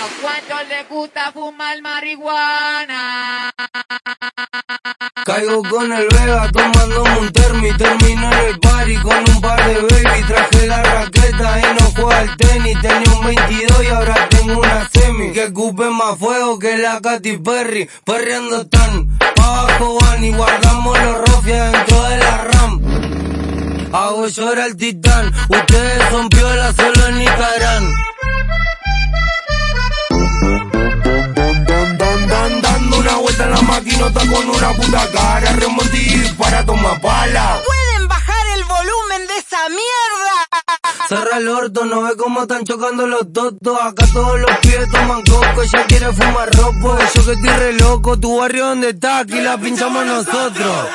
¿A cuántos les gusta fumar marihuana? Caigo con el Vega tomándome un termi, termino en el party con un par de baby, traje la raqueta y no juega al tenis, tenía un 22 y ahora tengo una semi, que cupe más fuego que la Katy Perry, perreando tan, abajo van y guardamos los rofias dentro de la RAM. Hago llorar al titán, ustedes son piolas solo en Instagram. En la maquinota con una puta cara, remontir para tomar pala. ¿Pueden bajar el volumen de esa mierda? Cerra el orto, no ve cómo están chocando los totos. Acá todos los pies toman coco, ella quiere fumar ropo. Yo que estoy re loco, tu barrio donde está, aquí la pinchamos nosotros.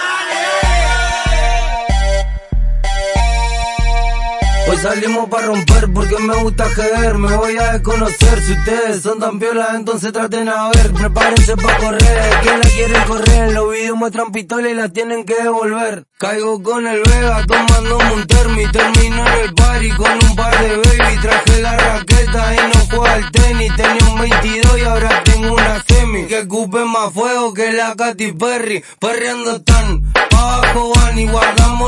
Salimos para romper porque me gusta joder, me voy a desconocer. Si ustedes son tan piolas, entonces traten a ver. Prepárense para correr, quien la quiere correr. Los videos muestran pistolas y las tienen que devolver. Caigo con el Vega tomándome un termi, termino en el party con un par de baby. Traje la raqueta y no juega al tenis, tenía un 22 y ahora tengo una semi. Que cupe más fuego que la Katy Perry, perreando tan. Abajo van y guardamos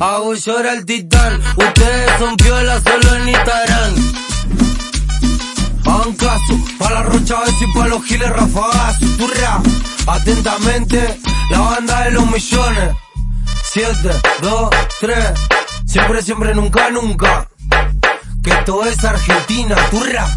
Hago llorar al titán, ustedes son piolas solo en Instagram. Hagan caso, pa' la rocha y pa' los giles rafagazos, turra. Atentamente, la banda de los millones. 7, 2, 3, siempre, siempre, nunca, nunca. Que esto es Argentina, turra.